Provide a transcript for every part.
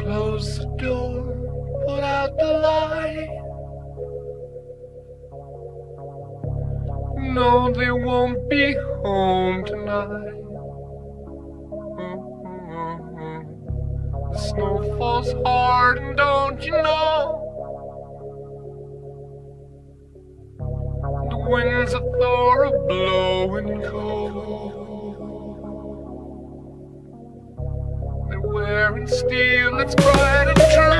Close the door, put out the light. No, they won't be home tonight. The snow falls hard, and don't you know? The winds of Thor are blowing cold. Wearing steel that's bright and true.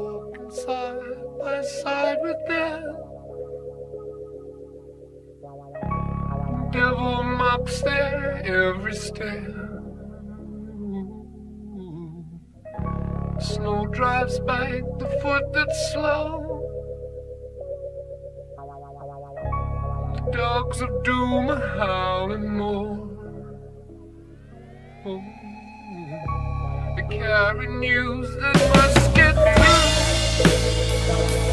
Walking side by side with them. Devil mocks their every step. Snow drives by the foot that's slow. The dogs of doom are howling more. Oh. They carry news that must get through. Música